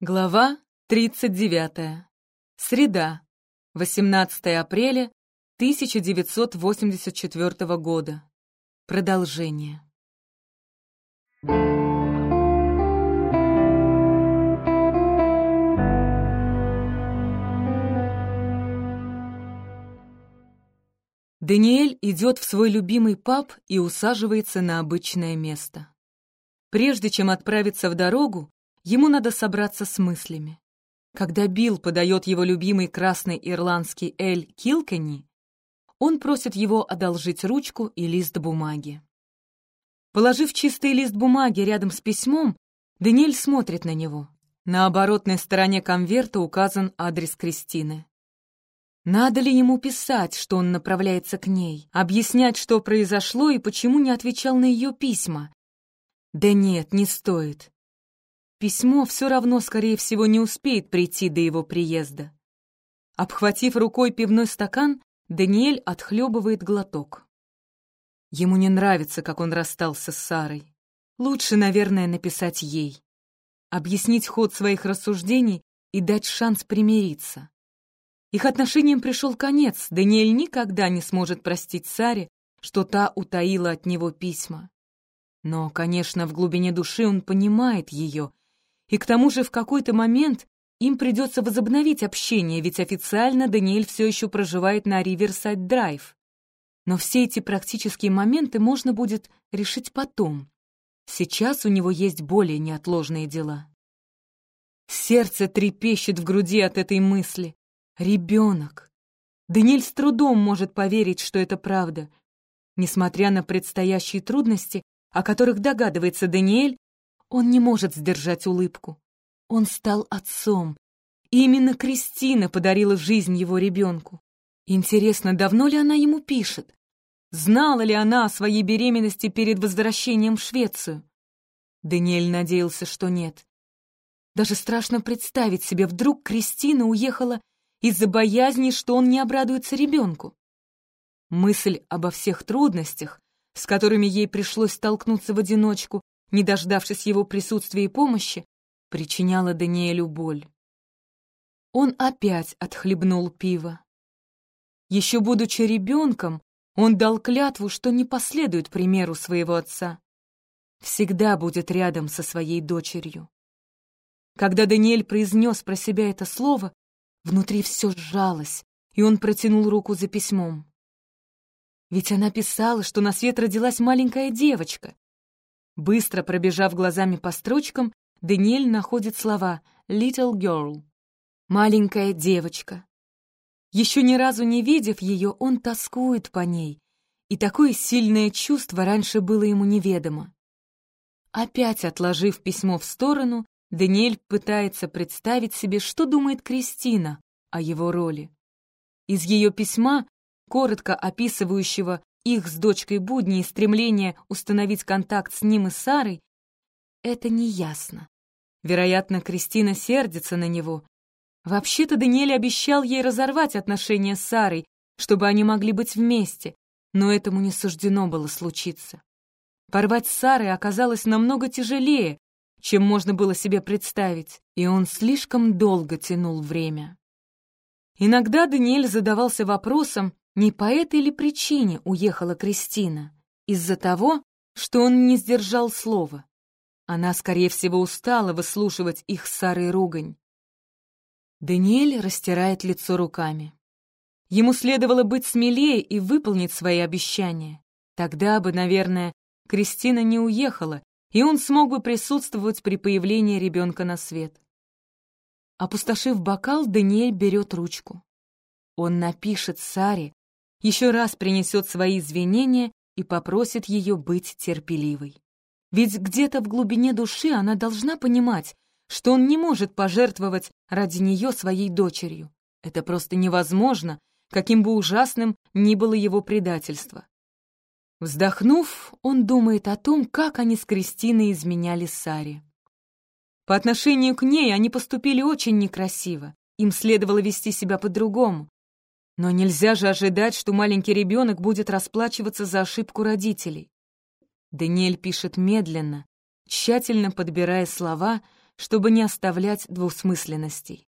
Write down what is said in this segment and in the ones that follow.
Глава 39. Среда. 18 апреля 1984 года. Продолжение. Даниэль идет в свой любимый паб и усаживается на обычное место. Прежде чем отправиться в дорогу, Ему надо собраться с мыслями. Когда Билл подает его любимый красный ирландский эль Килкенни, он просит его одолжить ручку и лист бумаги. Положив чистый лист бумаги рядом с письмом, Даниэль смотрит на него. На оборотной стороне конверта указан адрес Кристины. Надо ли ему писать, что он направляется к ней, объяснять, что произошло и почему не отвечал на ее письма? Да нет, не стоит. Письмо все равно, скорее всего, не успеет прийти до его приезда. Обхватив рукой пивной стакан, Даниэль отхлебывает глоток. Ему не нравится, как он расстался с Сарой. Лучше, наверное, написать ей. Объяснить ход своих рассуждений и дать шанс примириться. Их отношениям пришел конец, Даниэль никогда не сможет простить Саре, что та утаила от него письма. Но, конечно, в глубине души он понимает ее и к тому же в какой-то момент им придется возобновить общение, ведь официально Даниэль все еще проживает на Риверсайд-драйв. Но все эти практические моменты можно будет решить потом. Сейчас у него есть более неотложные дела. Сердце трепещет в груди от этой мысли. Ребенок. Даниэль с трудом может поверить, что это правда. Несмотря на предстоящие трудности, о которых догадывается Даниэль, он не может сдержать улыбку. Он стал отцом. И именно Кристина подарила жизнь его ребенку. Интересно, давно ли она ему пишет? Знала ли она о своей беременности перед возвращением в Швецию? Даниэль надеялся, что нет. Даже страшно представить себе, вдруг Кристина уехала из-за боязни, что он не обрадуется ребенку. Мысль обо всех трудностях, с которыми ей пришлось столкнуться в одиночку, не дождавшись его присутствия и помощи, причиняла Даниэлю боль. Он опять отхлебнул пиво. Еще будучи ребенком, он дал клятву, что не последует примеру своего отца. Всегда будет рядом со своей дочерью. Когда Даниэль произнес про себя это слово, внутри все сжалось, и он протянул руку за письмом. Ведь она писала, что на свет родилась маленькая девочка, Быстро пробежав глазами по строчкам, Даниэль находит слова «little girl» — «маленькая девочка». Еще ни разу не видев ее, он тоскует по ней, и такое сильное чувство раньше было ему неведомо. Опять отложив письмо в сторону, Даниэль пытается представить себе, что думает Кристина о его роли. Из ее письма, коротко описывающего их с дочкой будни и стремление установить контакт с ним и Сарой, это неясно. Вероятно, Кристина сердится на него. Вообще-то Даниэль обещал ей разорвать отношения с Сарой, чтобы они могли быть вместе, но этому не суждено было случиться. Порвать с Сарой оказалось намного тяжелее, чем можно было себе представить, и он слишком долго тянул время. Иногда Даниэль задавался вопросом, не по этой ли причине уехала Кристина? Из-за того, что он не сдержал слова. Она, скорее всего, устала выслушивать их с Сарой ругань. Даниэль растирает лицо руками. Ему следовало быть смелее и выполнить свои обещания. Тогда бы, наверное, Кристина не уехала, и он смог бы присутствовать при появлении ребенка на свет. Опустошив бокал, Даниэль берет ручку. Он напишет Саре, еще раз принесет свои извинения и попросит ее быть терпеливой. Ведь где-то в глубине души она должна понимать, что он не может пожертвовать ради нее своей дочерью. Это просто невозможно, каким бы ужасным ни было его предательство. Вздохнув, он думает о том, как они с Кристиной изменяли Саре. По отношению к ней они поступили очень некрасиво. Им следовало вести себя по-другому. Но нельзя же ожидать, что маленький ребенок будет расплачиваться за ошибку родителей. Даниэль пишет медленно, тщательно подбирая слова, чтобы не оставлять двусмысленностей.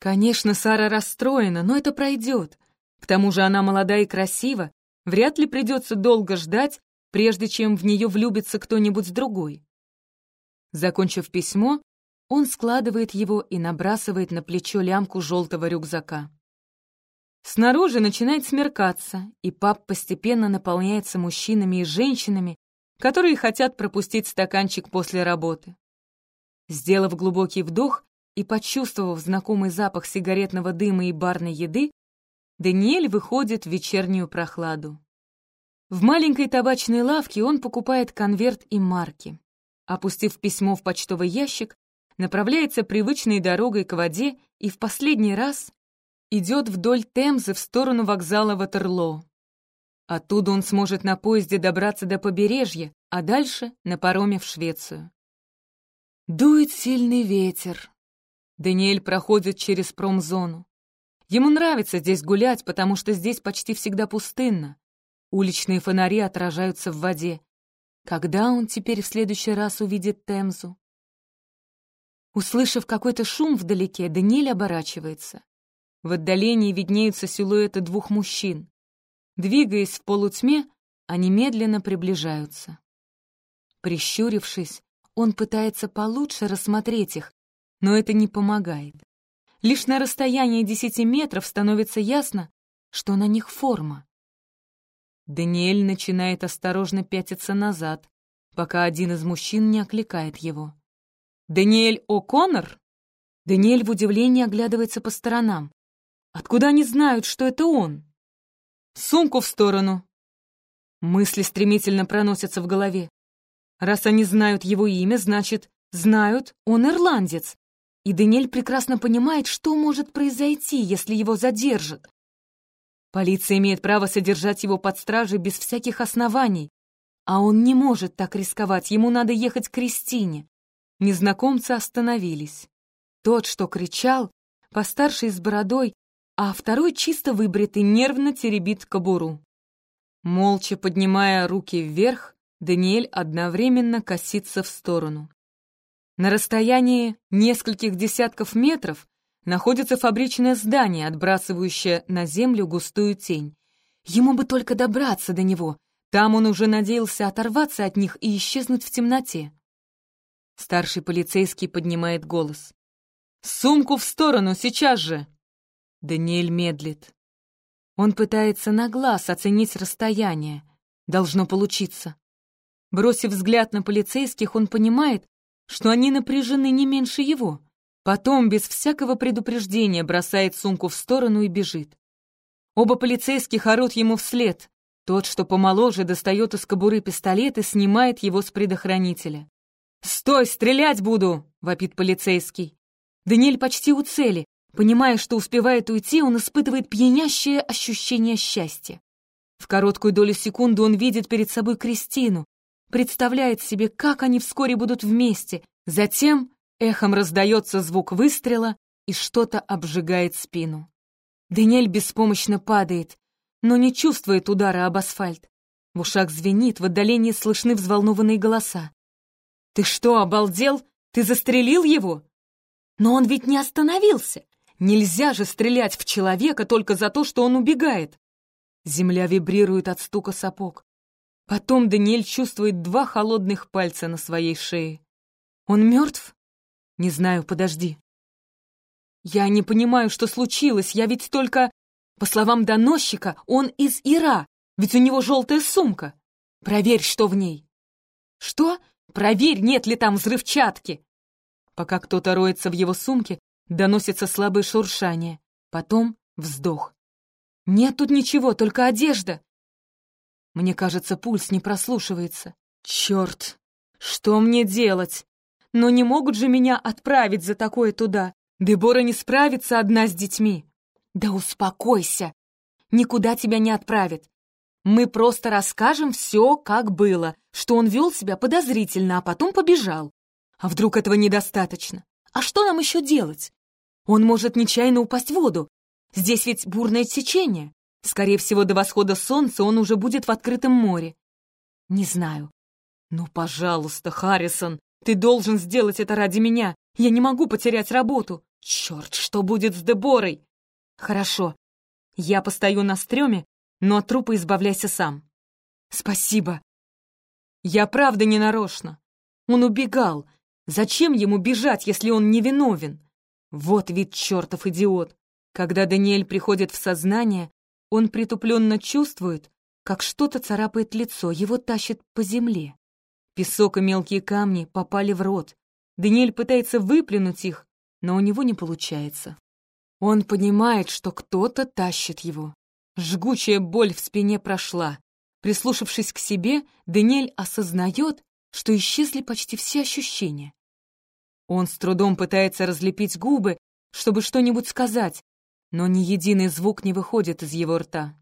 Конечно, Сара расстроена, но это пройдет. К тому же она молода и красива, вряд ли придется долго ждать, прежде чем в нее влюбится кто-нибудь другой. Закончив письмо, он складывает его и набрасывает на плечо лямку желтого рюкзака. Снаружи начинает смеркаться, и паб постепенно наполняется мужчинами и женщинами, которые хотят пропустить стаканчик после работы. Сделав глубокий вдох и почувствовав знакомый запах сигаретного дыма и барной еды, Даниэль выходит в вечернюю прохладу. В маленькой табачной лавке он покупает конверт и марки. Опустив письмо в почтовый ящик, направляется привычной дорогой к воде и в последний раз идет вдоль Темзы в сторону вокзала Ватерлоо. Оттуда он сможет на поезде добраться до побережья, а дальше на пароме в Швецию. Дует сильный ветер. Даниэль проходит через промзону. Ему нравится здесь гулять, потому что здесь почти всегда пустынно. Уличные фонари отражаются в воде. Когда он теперь в следующий раз увидит Темзу? Услышав какой-то шум вдалеке, Даниэль оборачивается. В отдалении виднеются силуэты двух мужчин. Двигаясь в полутьме, они медленно приближаются. Прищурившись, он пытается получше рассмотреть их, но это не помогает. Лишь на расстоянии десяти метров становится ясно, что на них форма. Даниэль начинает осторожно пятиться назад, пока один из мужчин не окликает его. «Даниэль О'Коннор?» Даниэль в удивлении оглядывается по сторонам. Откуда они знают, что это он? Сумку в сторону. Мысли стремительно проносятся в голове. Раз они знают его имя, значит, знают, он ирландец. И Даниэль прекрасно понимает, что может произойти, если его задержат. Полиция имеет право содержать его под стражей без всяких оснований, а он не может так рисковать, ему надо ехать к Кристине. Незнакомцы остановились. Тот, что кричал, постарше с бородой, а второй чисто выбритый нервно теребит кобуру. Молча поднимая руки вверх, Даниэль одновременно косится в сторону. На расстоянии нескольких десятков метров находится фабричное здание, отбрасывающее на землю густую тень. Ему бы только добраться до него, там он уже надеялся оторваться от них и исчезнуть в темноте. Старший полицейский поднимает голос. «Сумку в сторону, сейчас же!» Даниэль медлит. Он пытается на глаз оценить расстояние. Должно получиться. Бросив взгляд на полицейских, он понимает, что они напряжены не меньше его. Потом, без всякого предупреждения, бросает сумку в сторону и бежит. Оба полицейских орут ему вслед. Тот, что помоложе, достает из кобуры пистолет и снимает его с предохранителя. «Стой, стрелять буду!» — вопит полицейский. Даниэль почти у цели, Понимая, что успевает уйти, он испытывает пьянящее ощущение счастья. В короткую долю секунды он видит перед собой Кристину, представляет себе, как они вскоре будут вместе. Затем эхом раздается звук выстрела, и что-то обжигает спину. Даниэль беспомощно падает, но не чувствует удара об асфальт. В ушах звенит, в отдалении слышны взволнованные голоса. «Ты что, обалдел? Ты застрелил его?» «Но он ведь не остановился!» Нельзя же стрелять в человека только за то, что он убегает. Земля вибрирует от стука сапог. Потом Даниэль чувствует два холодных пальца на своей шее. Он мертв? Не знаю, подожди. Я не понимаю, что случилось, я ведь только... По словам доносчика, он из Ира, ведь у него желтая сумка. Проверь, что в ней. Что? Проверь, нет ли там взрывчатки. Пока кто-то роется в его сумке, Доносится слабое шуршание. Потом вздох. «Нет тут ничего, только одежда!» Мне кажется, пульс не прослушивается. Черт! Что мне делать? Но не могут же меня отправить за такое туда. Дебора не справится одна с детьми. Да успокойся! Никуда тебя не отправят. Мы просто расскажем все, как было, что он вел себя подозрительно, а потом побежал. А вдруг этого недостаточно? А что нам еще делать? Он может нечаянно упасть в воду. Здесь ведь бурное течение. Скорее всего, до восхода солнца он уже будет в открытом море. Не знаю. Ну, пожалуйста, Харрисон, Ты должен сделать это ради меня. Я не могу потерять работу. Черт, что будет с Деборой? Хорошо. Я постою на стреме, но от трупа избавляйся сам. Спасибо. Я правда не нарочно. Он убегал. Зачем ему бежать, если он невиновен? Вот вид чертов идиот. Когда Даниэль приходит в сознание, он притупленно чувствует, как что-то царапает лицо, его тащит по земле. Песок и мелкие камни попали в рот. Даниэль пытается выплюнуть их, но у него не получается. Он понимает, что кто-то тащит его. Жгучая боль в спине прошла. Прислушавшись к себе, Даниэль осознает, что исчезли почти все ощущения. Он с трудом пытается разлепить губы, чтобы что-нибудь сказать, но ни единый звук не выходит из его рта.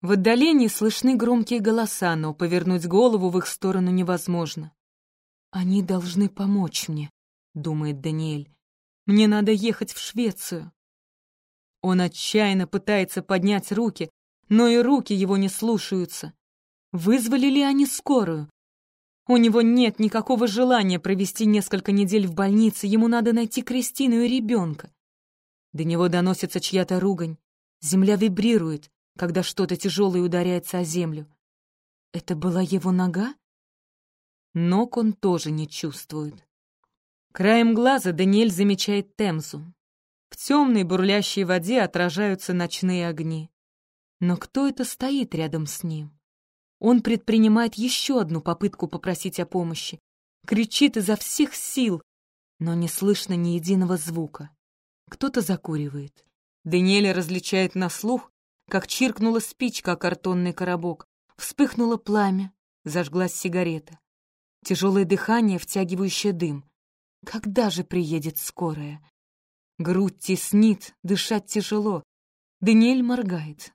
В отдалении слышны громкие голоса, но повернуть голову в их сторону невозможно. «Они должны помочь мне», — думает Даниэль. «Мне надо ехать в Швецию». Он отчаянно пытается поднять руки, но и руки его не слушаются. Вызвали ли они скорую? У него нет никакого желания провести несколько недель в больнице, ему надо найти Кристину и ребенка. До него доносится чья-то ругань. Земля вибрирует, когда что-то тяжелое ударяется о землю. Это была его нога? Ног он тоже не чувствует. Краем глаза Даниэль замечает Темзу. В темной бурлящей воде отражаются ночные огни. Но кто это стоит рядом с ним? Он предпринимает еще одну попытку попросить о помощи. Кричит изо всех сил, но не слышно ни единого звука. Кто-то закуривает. Даниэль различает на слух, как чиркнула спичка о картонный коробок. Вспыхнуло пламя, зажглась сигарета. Тяжелое дыхание, втягивающее дым. Когда же приедет скорая? Грудь теснит, дышать тяжело. Даниэль моргает.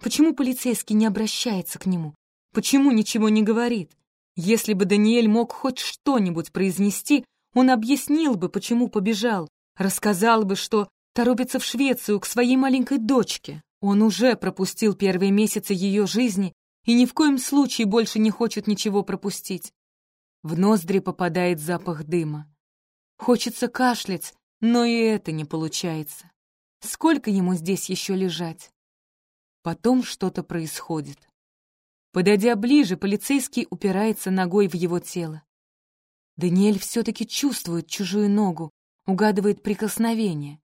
Почему полицейский не обращается к нему? Почему ничего не говорит? Если бы Даниэль мог хоть что-нибудь произнести, он объяснил бы, почему побежал, рассказал бы, что торопится в Швецию к своей маленькой дочке. Он уже пропустил первые месяцы ее жизни и ни в коем случае больше не хочет ничего пропустить. В ноздри попадает запах дыма. Хочется кашлять, но и это не получается. Сколько ему здесь еще лежать? Потом что-то происходит. Подойдя ближе, полицейский упирается ногой в его тело. Даниэль все-таки чувствует чужую ногу, угадывает прикосновение.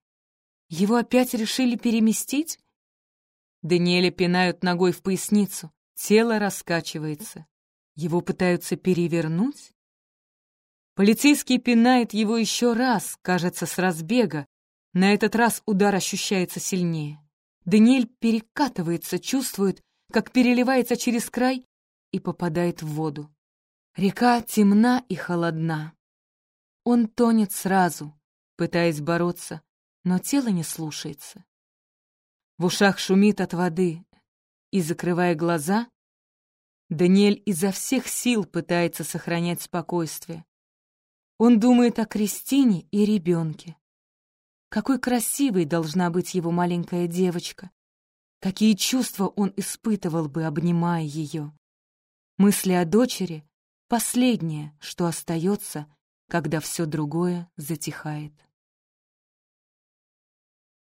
Его опять решили переместить? Даниэля пинают ногой в поясницу, тело раскачивается. Его пытаются перевернуть? Полицейский пинает его еще раз, кажется, с разбега. На этот раз удар ощущается сильнее. Даниэль перекатывается, чувствует, как переливается через край и попадает в воду. Река темна и холодна. Он тонет сразу, пытаясь бороться, но тело не слушается. В ушах шумит от воды, и, закрывая глаза, Даниэль изо всех сил пытается сохранять спокойствие. Он думает о Кристине и ребенке. Какой красивой должна быть его маленькая девочка, Какие чувства он испытывал бы, обнимая ее? Мысли о дочери — последнее, что остается, когда все другое затихает.